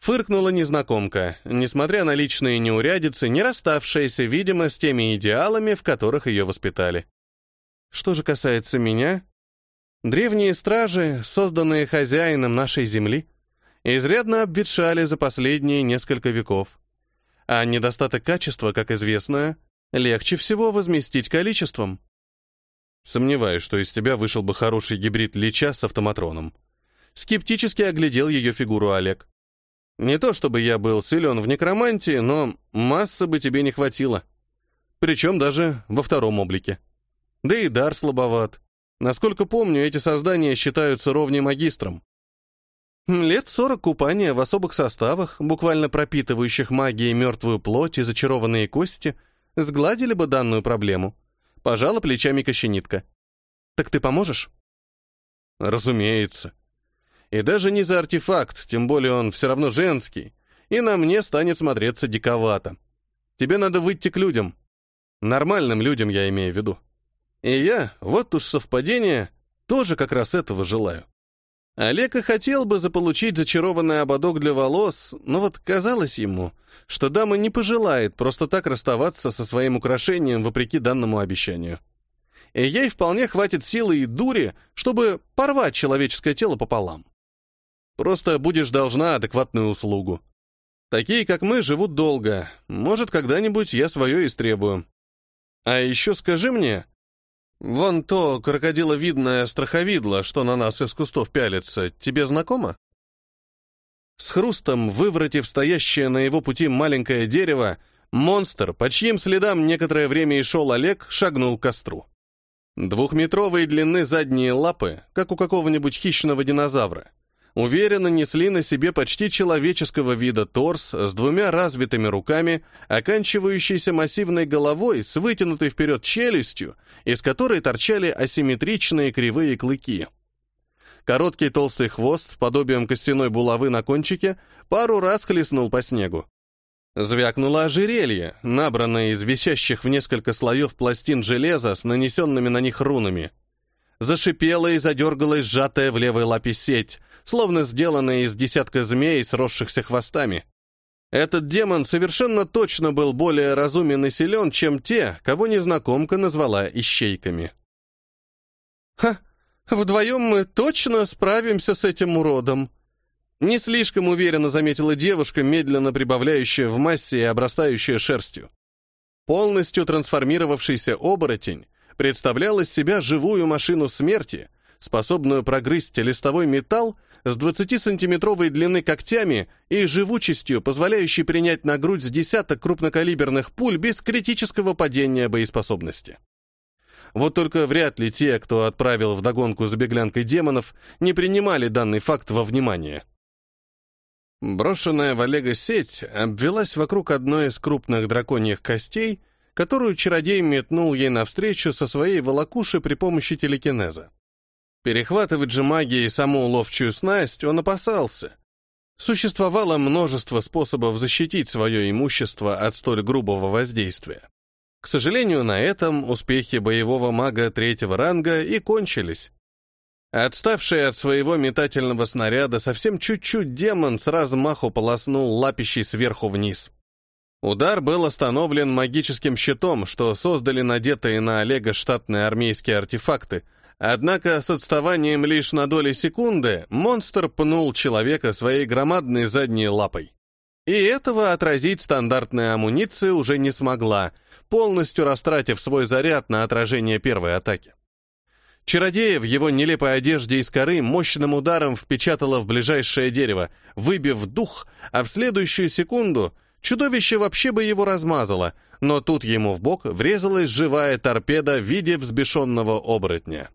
Фыркнула незнакомка, несмотря на личные неурядицы, не расставшаяся, видимо, с теми идеалами, в которых ее воспитали. Что же касается меня, древние стражи, созданные хозяином нашей земли, изрядно обветшали за последние несколько веков. А недостаток качества, как известно, легче всего возместить количеством. Сомневаюсь, что из тебя вышел бы хороший гибрид Лича с автоматроном. Скептически оглядел ее фигуру Олег. Не то чтобы я был силен в некромантии, но массы бы тебе не хватило. Причем даже во втором облике. Да и дар слабоват. Насколько помню, эти создания считаются ровней магистром. Лет сорок купания в особых составах, буквально пропитывающих магией мертвую плоть и зачарованные кости, сгладили бы данную проблему. Пожала плечами кощенитка. «Так ты поможешь?» «Разумеется», и даже не за артефакт, тем более он все равно женский, и на мне станет смотреться диковато. Тебе надо выйти к людям. Нормальным людям я имею в виду. И я, вот уж совпадение, тоже как раз этого желаю. Олег и хотел бы заполучить зачарованный ободок для волос, но вот казалось ему, что дама не пожелает просто так расставаться со своим украшением вопреки данному обещанию. И ей вполне хватит силы и дури, чтобы порвать человеческое тело пополам. Просто будешь должна адекватную услугу. Такие, как мы, живут долго. Может, когда-нибудь я свое истребую. А еще скажи мне, вон то крокодиловидное страховидло, что на нас из кустов пялится, тебе знакомо? С хрустом, выворотив стоящее на его пути маленькое дерево, монстр, по чьим следам некоторое время и шел Олег, шагнул к костру. Двухметровые длины задние лапы, как у какого-нибудь хищного динозавра уверенно несли на себе почти человеческого вида торс с двумя развитыми руками, оканчивающийся массивной головой с вытянутой вперед челюстью, из которой торчали асимметричные кривые клыки. Короткий толстый хвост, подобием костяной булавы на кончике, пару раз хлестнул по снегу. Звякнуло ожерелье, набранное из висящих в несколько слоев пластин железа с нанесенными на них рунами. Зашипела и задергалась сжатая в левой лапе сеть, словно сделанная из десятка змей, сросшихся хвостами. Этот демон совершенно точно был более разумен и силен, чем те, кого незнакомка назвала ищейками. «Ха! Вдвоем мы точно справимся с этим уродом!» Не слишком уверенно заметила девушка, медленно прибавляющая в массе и обрастающая шерстью. Полностью трансформировавшийся оборотень представлял из себя живую машину смерти, способную прогрызть листовой металл с 20-сантиметровой длины когтями и живучестью, позволяющей принять на грудь с десяток крупнокалиберных пуль без критического падения боеспособности. Вот только вряд ли те, кто отправил в догонку за беглянкой демонов, не принимали данный факт во внимание. Брошенная в Олега сеть обвелась вокруг одной из крупных драконьих костей, которую чародей метнул ей навстречу со своей волокуши при помощи телекинеза. Перехватывать же магией саму ловчую снасть он опасался. Существовало множество способов защитить свое имущество от столь грубого воздействия. К сожалению, на этом успехи боевого мага третьего ранга и кончились. Отставший от своего метательного снаряда совсем чуть-чуть демон с размаху полоснул лапищей сверху вниз. Удар был остановлен магическим щитом, что создали надетые на Олега штатные армейские артефакты, однако с отставанием лишь на доли секунды монстр пнул человека своей громадной задней лапой. И этого отразить стандартная амуниция уже не смогла, полностью растратив свой заряд на отражение первой атаки. Чародея в его нелепой одежде из коры мощным ударом впечатало в ближайшее дерево, выбив дух, а в следующую секунду чудовище вообще бы его размазало, но тут ему в бок врезалась живая торпеда в виде взбешенного оборотня.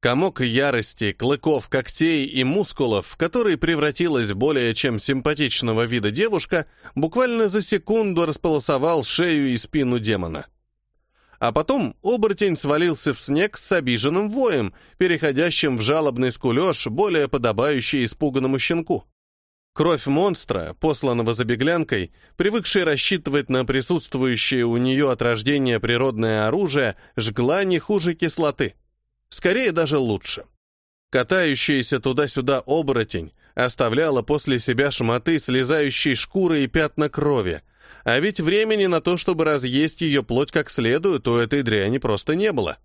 Комок ярости, клыков, когтей и мускулов, в который превратилась более чем симпатичного вида девушка, буквально за секунду располосовал шею и спину демона. А потом оборотень свалился в снег с обиженным воем, переходящим в жалобный скулеж, более подобающий испуганному щенку. Кровь монстра, посланного за беглянкой, привыкшей рассчитывать на присутствующее у нее от рождения природное оружие, жгла не хуже кислоты. Скорее даже лучше. Катающийся туда-сюда оборотень оставляла после себя шмоты, слезающие шкуры и пятна крови, а ведь времени на то, чтобы разъесть ее плоть как следует, у этой дряни просто не было.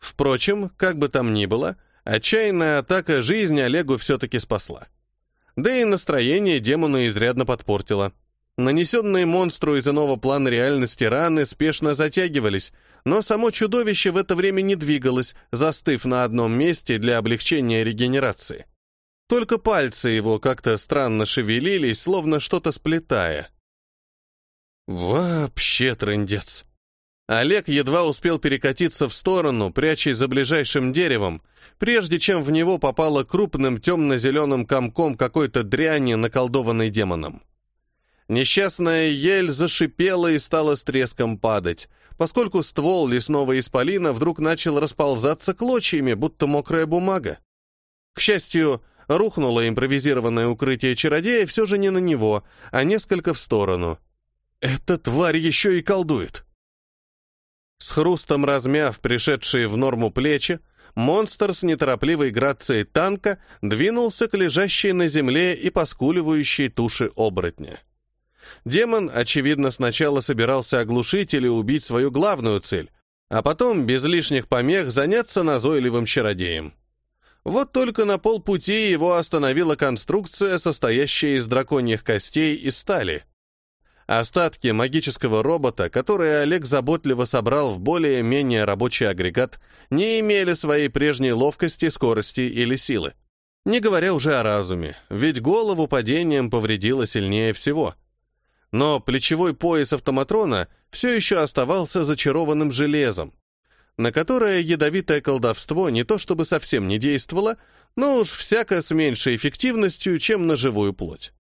Впрочем, как бы там ни было, отчаянная атака жизни Олегу все-таки спасла. Да и настроение демона изрядно подпортило. Нанесенные монстру из иного плана реальности раны спешно затягивались, но само чудовище в это время не двигалось, застыв на одном месте для облегчения регенерации. Только пальцы его как-то странно шевелились, словно что-то сплетая. Вообще трындец. Олег едва успел перекатиться в сторону, прячась за ближайшим деревом, прежде чем в него попало крупным темно-зеленым комком какой-то дряни, наколдованной демоном. Несчастная ель зашипела и стала с треском падать, поскольку ствол лесного исполина вдруг начал расползаться клочьями, будто мокрая бумага. К счастью, рухнуло импровизированное укрытие чародея все же не на него, а несколько в сторону. Эта тварь еще и колдует. С хрустом размяв пришедшие в норму плечи, монстр с неторопливой грацией танка двинулся к лежащей на земле и поскуливающей туши оборотня. Демон, очевидно, сначала собирался оглушить или убить свою главную цель, а потом, без лишних помех, заняться назойливым чародеем. Вот только на полпути его остановила конструкция, состоящая из драконьих костей и стали. Остатки магического робота, которые Олег заботливо собрал в более-менее рабочий агрегат, не имели своей прежней ловкости, скорости или силы. Не говоря уже о разуме, ведь голову падением повредило сильнее всего. Но плечевой пояс автоматрона все еще оставался зачарованным железом, на которое ядовитое колдовство не то чтобы совсем не действовало, но уж всяко с меньшей эффективностью, чем на живую плоть.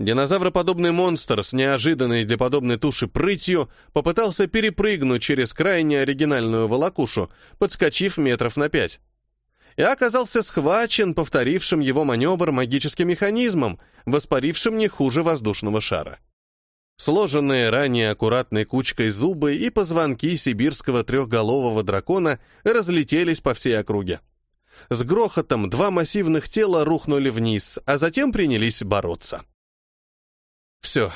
Динозавроподобный монстр с неожиданной для подобной туши прытью попытался перепрыгнуть через крайне оригинальную волокушу, подскочив метров на пять. И оказался схвачен повторившим его маневр магическим механизмом, воспарившим не хуже воздушного шара. Сложенные ранее аккуратной кучкой зубы и позвонки сибирского трехголового дракона разлетелись по всей округе. С грохотом два массивных тела рухнули вниз, а затем принялись бороться. Все.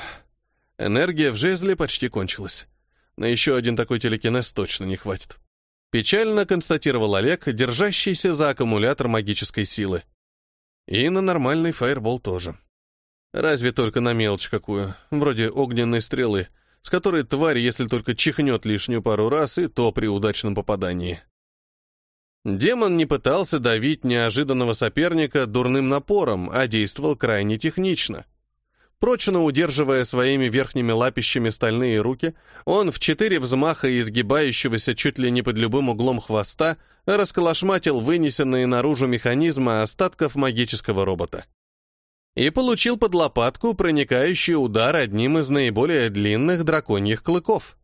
Энергия в жезле почти кончилась. На еще один такой телекинез точно не хватит. Печально констатировал Олег, держащийся за аккумулятор магической силы. И на нормальный фаербол тоже. Разве только на мелочь какую, вроде огненной стрелы, с которой тварь, если только чихнет лишнюю пару раз, и то при удачном попадании. Демон не пытался давить неожиданного соперника дурным напором, а действовал крайне технично. Прочно удерживая своими верхними лапищами стальные руки, он в четыре взмаха изгибающегося чуть ли не под любым углом хвоста расколошматил вынесенные наружу механизмы остатков магического робота. И получил под лопатку проникающий удар одним из наиболее длинных драконьих клыков.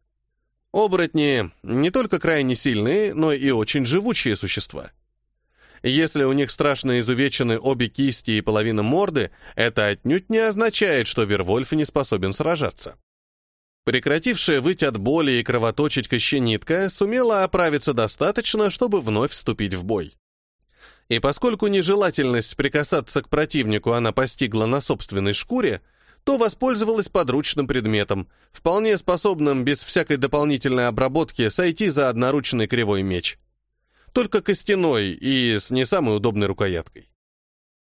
Оборотни не только крайне сильные, но и очень живучие существа. Если у них страшно изувечены обе кисти и половина морды, это отнюдь не означает, что Вервольф не способен сражаться. Прекратившая выть от боли и кровоточить кощенитка сумела оправиться достаточно, чтобы вновь вступить в бой. И поскольку нежелательность прикасаться к противнику она постигла на собственной шкуре, то воспользовалась подручным предметом, вполне способным без всякой дополнительной обработки сойти за одноручный кривой меч. Только костяной и с не самой удобной рукояткой.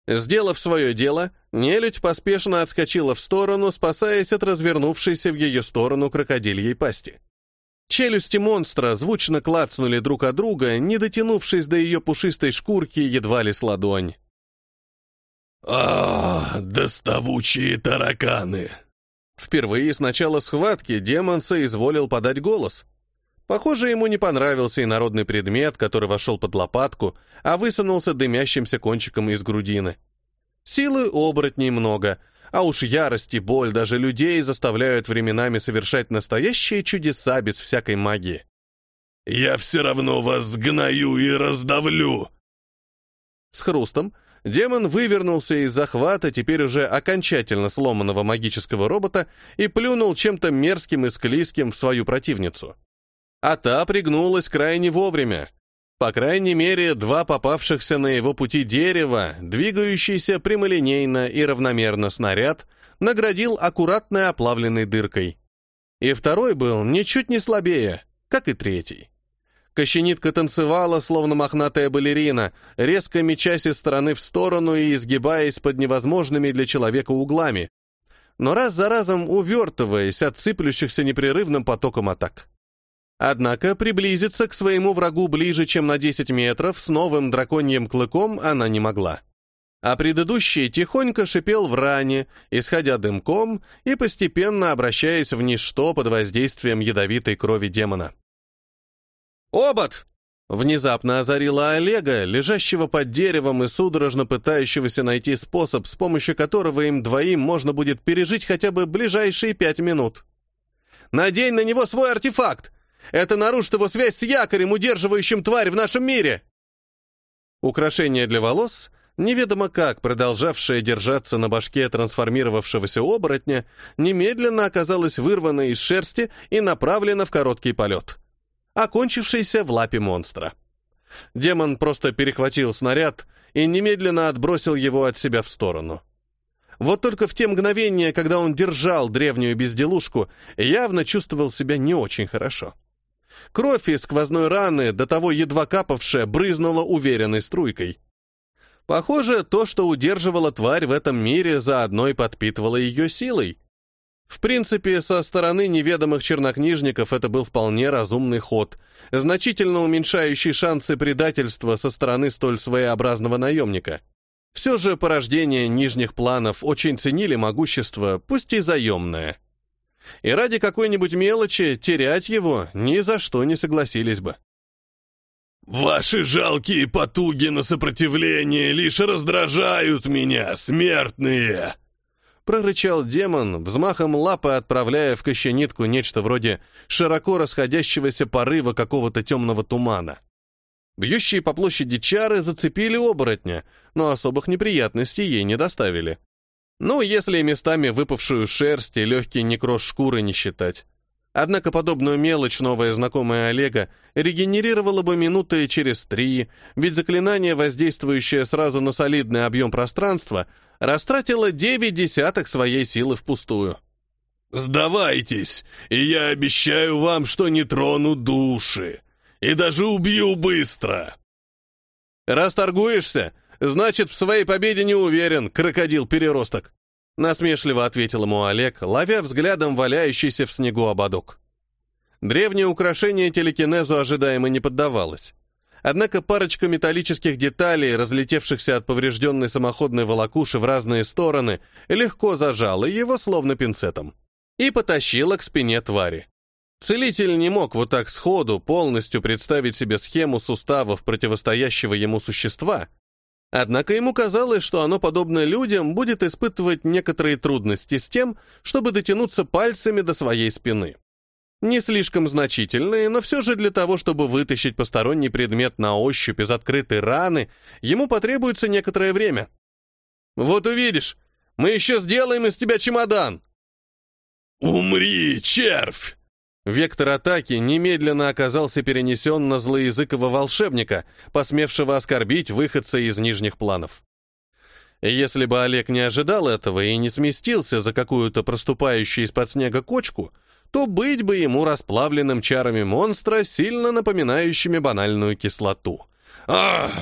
Сделав свое дело, нелюдь поспешно отскочила в сторону, спасаясь от развернувшейся в ее сторону крокодильей пасти. Челюсти монстра звучно клацнули друг от друга, не дотянувшись до ее пушистой шкурки едва ли с ладонь. а, доставучие тараканы!» Впервые с начала схватки демон соизволил подать голос. Похоже, ему не понравился и народный предмет, который вошел под лопатку, а высунулся дымящимся кончиком из грудины. Силы оборотней много, а уж ярость и боль даже людей заставляют временами совершать настоящие чудеса без всякой магии. «Я все равно вас сгною и раздавлю!» С хрустом демон вывернулся из захвата теперь уже окончательно сломанного магического робота и плюнул чем-то мерзким и склизким в свою противницу. А та пригнулась крайне вовремя. По крайней мере, два попавшихся на его пути дерева, двигающийся прямолинейно и равномерно снаряд, наградил аккуратной оплавленной дыркой. И второй был ничуть не слабее, как и третий. Кощенитка танцевала, словно мохнатая балерина, резко мечась из стороны в сторону и изгибаясь под невозможными для человека углами, но раз за разом увертываясь от сыплющихся непрерывным потоком атак. Однако приблизиться к своему врагу ближе, чем на 10 метров, с новым драконьим клыком она не могла. А предыдущий тихонько шипел в ране, исходя дымком и постепенно обращаясь в ничто под воздействием ядовитой крови демона. «Обод!» Внезапно озарила Олега, лежащего под деревом и судорожно пытающегося найти способ, с помощью которого им двоим можно будет пережить хотя бы ближайшие пять минут. «Надень на него свой артефакт! Это нарушит его связь с якорем, удерживающим тварь в нашем мире!» Украшение для волос, неведомо как продолжавшее держаться на башке трансформировавшегося оборотня, немедленно оказалось вырвано из шерсти и направлено в короткий полет, окончившийся в лапе монстра. Демон просто перехватил снаряд и немедленно отбросил его от себя в сторону. Вот только в те мгновения, когда он держал древнюю безделушку, явно чувствовал себя не очень хорошо. Кровь из сквозной раны, до того едва капавшая, брызнула уверенной струйкой. Похоже, то, что удерживало тварь в этом мире, заодно и подпитывало ее силой. В принципе, со стороны неведомых чернокнижников это был вполне разумный ход, значительно уменьшающий шансы предательства со стороны столь своеобразного наемника. Все же порождение нижних планов очень ценили могущество, пусть и заемное и ради какой-нибудь мелочи терять его ни за что не согласились бы. «Ваши жалкие потуги на сопротивление лишь раздражают меня, смертные!» прорычал демон, взмахом лапы отправляя в кощенитку нечто вроде широко расходящегося порыва какого-то темного тумана. Бьющие по площади чары зацепили оборотня, но особых неприятностей ей не доставили. Ну, если местами выпавшую шерсть и легкий некроз шкуры не считать. Однако подобную мелочь новая знакомая Олега регенерировала бы минуты через три, ведь заклинание, воздействующее сразу на солидный объем пространства, растратило девять десятых своей силы впустую. «Сдавайтесь, и я обещаю вам, что не трону души, и даже убью быстро!» «Раз торгуешься, Значит, в своей победе не уверен, крокодил-переросток. Насмешливо ответил ему Олег, ловя взглядом валяющийся в снегу ободок. Древнее украшение телекинезу ожидаемо не поддавалось. Однако парочка металлических деталей, разлетевшихся от поврежденной самоходной волокуши в разные стороны, легко зажала его словно пинцетом и потащила к спине твари. Целитель не мог вот так сходу полностью представить себе схему суставов противостоящего ему существа, Однако ему казалось, что оно, подобно людям, будет испытывать некоторые трудности с тем, чтобы дотянуться пальцами до своей спины. Не слишком значительные, но все же для того, чтобы вытащить посторонний предмет на ощупь из открытой раны, ему потребуется некоторое время. «Вот увидишь, мы еще сделаем из тебя чемодан!» «Умри, червь!» Вектор атаки немедленно оказался перенесен на злоязыкого волшебника, посмевшего оскорбить выходца из нижних планов. Если бы Олег не ожидал этого и не сместился за какую-то проступающую из-под снега кочку, то быть бы ему расплавленным чарами монстра, сильно напоминающими банальную кислоту. Ах!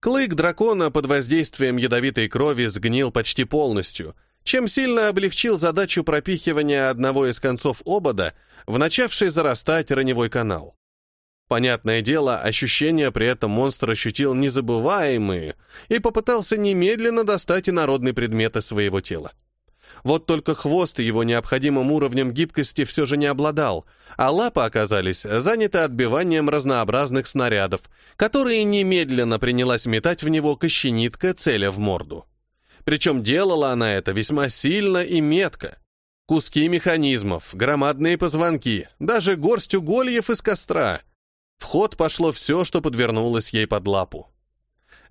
Клык дракона под воздействием ядовитой крови сгнил почти полностью, чем сильно облегчил задачу пропихивания одного из концов обода в начавший зарастать раневой канал. Понятное дело, ощущения при этом монстр ощутил незабываемые и попытался немедленно достать инородный предмет из своего тела. Вот только хвост его необходимым уровнем гибкости все же не обладал, а лапы оказались заняты отбиванием разнообразных снарядов, которые немедленно принялась метать в него кощенитка, целя в морду. Причем делала она это весьма сильно и метко. Куски механизмов, громадные позвонки, даже горсть угольев из костра. В ход пошло все, что подвернулось ей под лапу.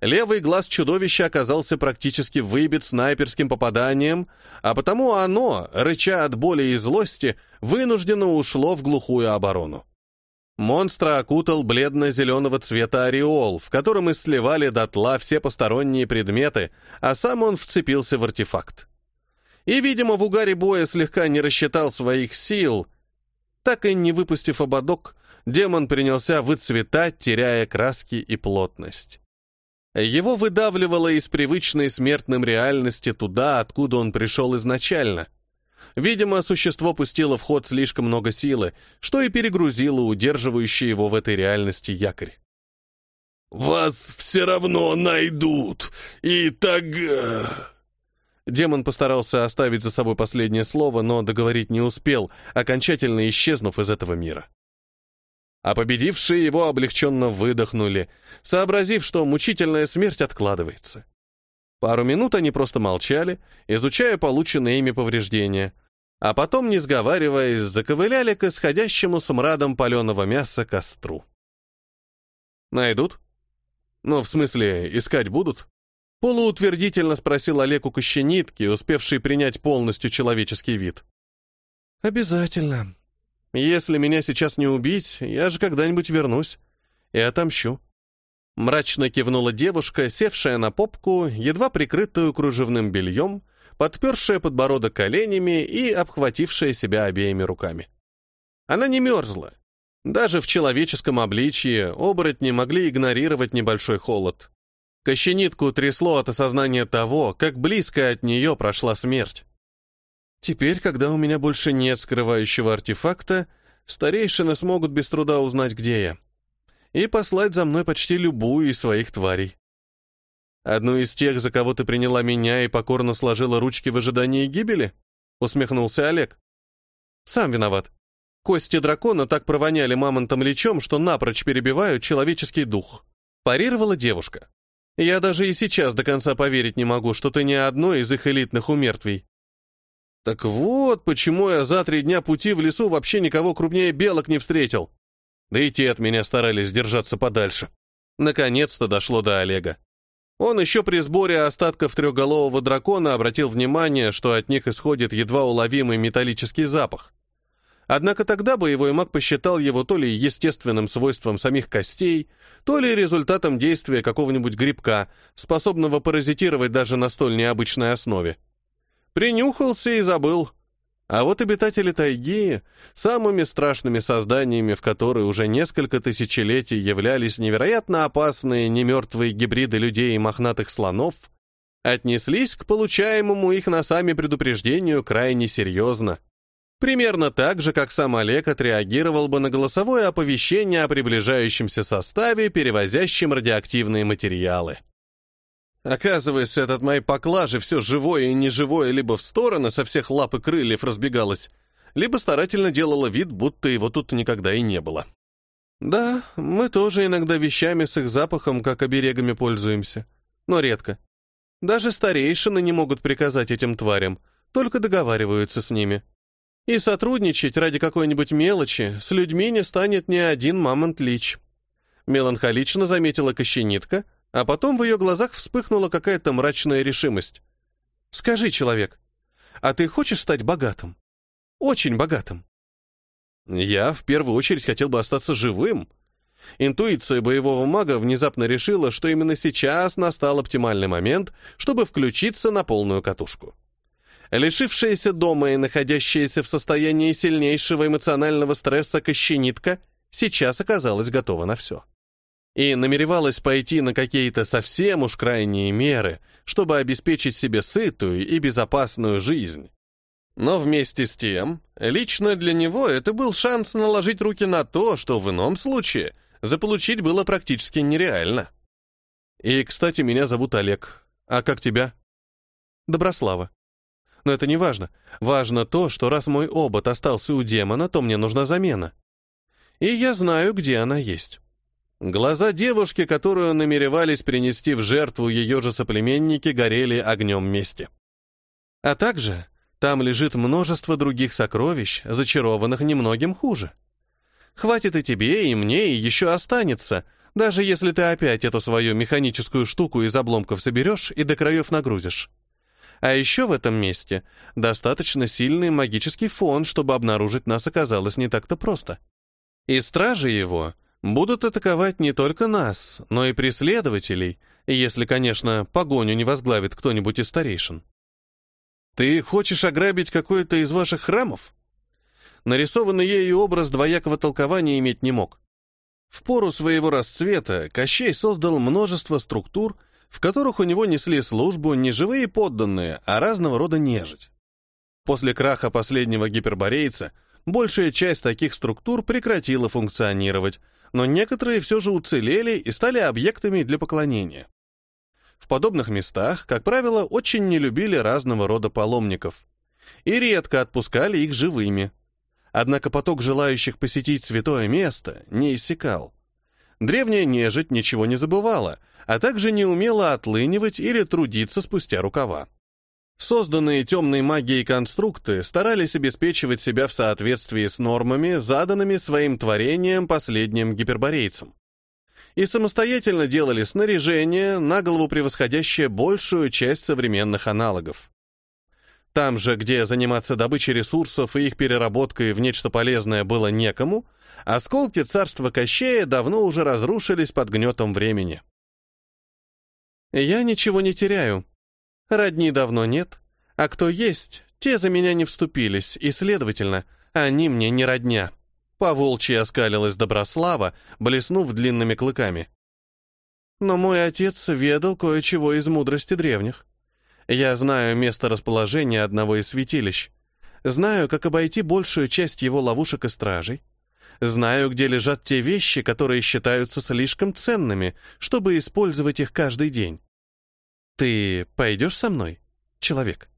Левый глаз чудовища оказался практически выбит снайперским попаданием, а потому оно, рыча от боли и злости, вынужденно ушло в глухую оборону. Монстра окутал бледно-зеленого цвета ореол, в котором и сливали дотла все посторонние предметы, а сам он вцепился в артефакт. И, видимо, в угаре боя слегка не рассчитал своих сил. Так и не выпустив ободок, демон принялся выцветать, теряя краски и плотность. Его выдавливало из привычной смертным реальности туда, откуда он пришел изначально. Видимо, существо пустило в ход слишком много силы, что и перегрузило удерживающий его в этой реальности якорь. «Вас все равно найдут, и так...» Демон постарался оставить за собой последнее слово, но договорить не успел, окончательно исчезнув из этого мира а победившие его облегченно выдохнули, сообразив, что мучительная смерть откладывается. Пару минут они просто молчали, изучая полученные ими повреждения, а потом, не сговариваясь, заковыляли к исходящему смрадом паленого мяса костру. «Найдут? Ну, в смысле, искать будут?» Полуутвердительно спросил Олег у Кощенитки, успевший принять полностью человеческий вид. «Обязательно», если меня сейчас не убить, я же когда-нибудь вернусь и отомщу. Мрачно кивнула девушка, севшая на попку, едва прикрытую кружевным бельем, подпершая подбородок коленями и обхватившая себя обеими руками. Она не мерзла. Даже в человеческом обличье оборотни могли игнорировать небольшой холод. Кощенитку трясло от осознания того, как близко от нее прошла смерть. Теперь, когда у меня больше нет скрывающего артефакта, старейшины смогут без труда узнать, где я. И послать за мной почти любую из своих тварей. Одну из тех, за кого ты приняла меня и покорно сложила ручки в ожидании гибели? Усмехнулся Олег. Сам виноват. Кости дракона так провоняли мамонтом лечом, что напрочь перебивают человеческий дух. Парировала девушка. Я даже и сейчас до конца поверить не могу, что ты не одной из их элитных умертвий. Так вот, почему я за три дня пути в лесу вообще никого крупнее белок не встретил. Да и те от меня старались держаться подальше. Наконец-то дошло до Олега. Он еще при сборе остатков трехголового дракона обратил внимание, что от них исходит едва уловимый металлический запах. Однако тогда боевой маг посчитал его то ли естественным свойством самих костей, то ли результатом действия какого-нибудь грибка, способного паразитировать даже на столь необычной основе. Принюхался и забыл. А вот обитатели тайги, самыми страшными созданиями, в которые уже несколько тысячелетий являлись невероятно опасные немертвые гибриды людей и мохнатых слонов, отнеслись к получаемому их носами предупреждению крайне серьезно. Примерно так же, как сам Олег отреагировал бы на голосовое оповещение о приближающемся составе, перевозящем радиоактивные материалы. Оказывается, этот моей поклажи все живое и неживое либо в стороны со всех лап и крыльев разбегалось, либо старательно делала вид, будто его тут никогда и не было. Да, мы тоже иногда вещами с их запахом, как оберегами пользуемся, но редко. Даже старейшины не могут приказать этим тварям, только договариваются с ними. И сотрудничать ради какой-нибудь мелочи с людьми не станет ни один мамонт-лич. Меланхолично заметила Кощенитка, а потом в ее глазах вспыхнула какая-то мрачная решимость. «Скажи, человек, а ты хочешь стать богатым? Очень богатым?» Я в первую очередь хотел бы остаться живым. Интуиция боевого мага внезапно решила, что именно сейчас настал оптимальный момент, чтобы включиться на полную катушку. Лишившаяся дома и находящаяся в состоянии сильнейшего эмоционального стресса кощенитка сейчас оказалась готова на все. И намеревалась пойти на какие-то совсем уж крайние меры, чтобы обеспечить себе сытую и безопасную жизнь. Но вместе с тем, лично для него это был шанс наложить руки на то, что в ином случае заполучить было практически нереально. И, кстати, меня зовут Олег. А как тебя? Доброслава. Но это не важно. Важно то, что раз мой обод остался у демона, то мне нужна замена. И я знаю, где она есть. Глаза девушки, которую намеревались принести в жертву ее же соплеменники, горели огнем мести. А также там лежит множество других сокровищ, зачарованных немногим хуже. Хватит и тебе, и мне, и еще останется, даже если ты опять эту свою механическую штуку из обломков соберешь и до краев нагрузишь. А еще в этом месте достаточно сильный магический фон, чтобы обнаружить нас оказалось не так-то просто. И стражи его будут атаковать не только нас, но и преследователей, если, конечно, погоню не возглавит кто-нибудь из старейшин. Ты хочешь ограбить какой-то из ваших храмов? нарисованный ею образ двоякого толкования иметь не мог. В пору своего расцвета Кощей создал множество структур, в которых у него несли службу не живые подданные, а разного рода нежить. После краха последнего гиперборейца большая часть таких структур прекратила функционировать, но некоторые все же уцелели и стали объектами для поклонения. В подобных местах, как правило, очень не любили разного рода паломников и редко отпускали их живыми – Однако поток желающих посетить святое место не иссякал. Древняя нежить ничего не забывала, а также не умела отлынивать или трудиться спустя рукава. Созданные темной магией конструкты старались обеспечивать себя в соответствии с нормами, заданными своим творением последним гиперборейцам. И самостоятельно делали снаряжение, на голову превосходящее большую часть современных аналогов. Там же, где заниматься добычей ресурсов и их переработкой в нечто полезное было некому, осколки царства Кощея давно уже разрушились под гнетом времени. Я ничего не теряю. Родни давно нет, а кто есть, те за меня не вступились, и, следовательно, они мне не родня. Поволчьи оскалилась Доброслава, блеснув длинными клыками. Но мой отец ведал кое-чего из мудрости древних. Я знаю место расположения одного из святилищ. Знаю, как обойти большую часть его ловушек и стражей. Знаю, где лежат те вещи, которые считаются слишком ценными, чтобы использовать их каждый день. Ты пойдешь со мной, человек?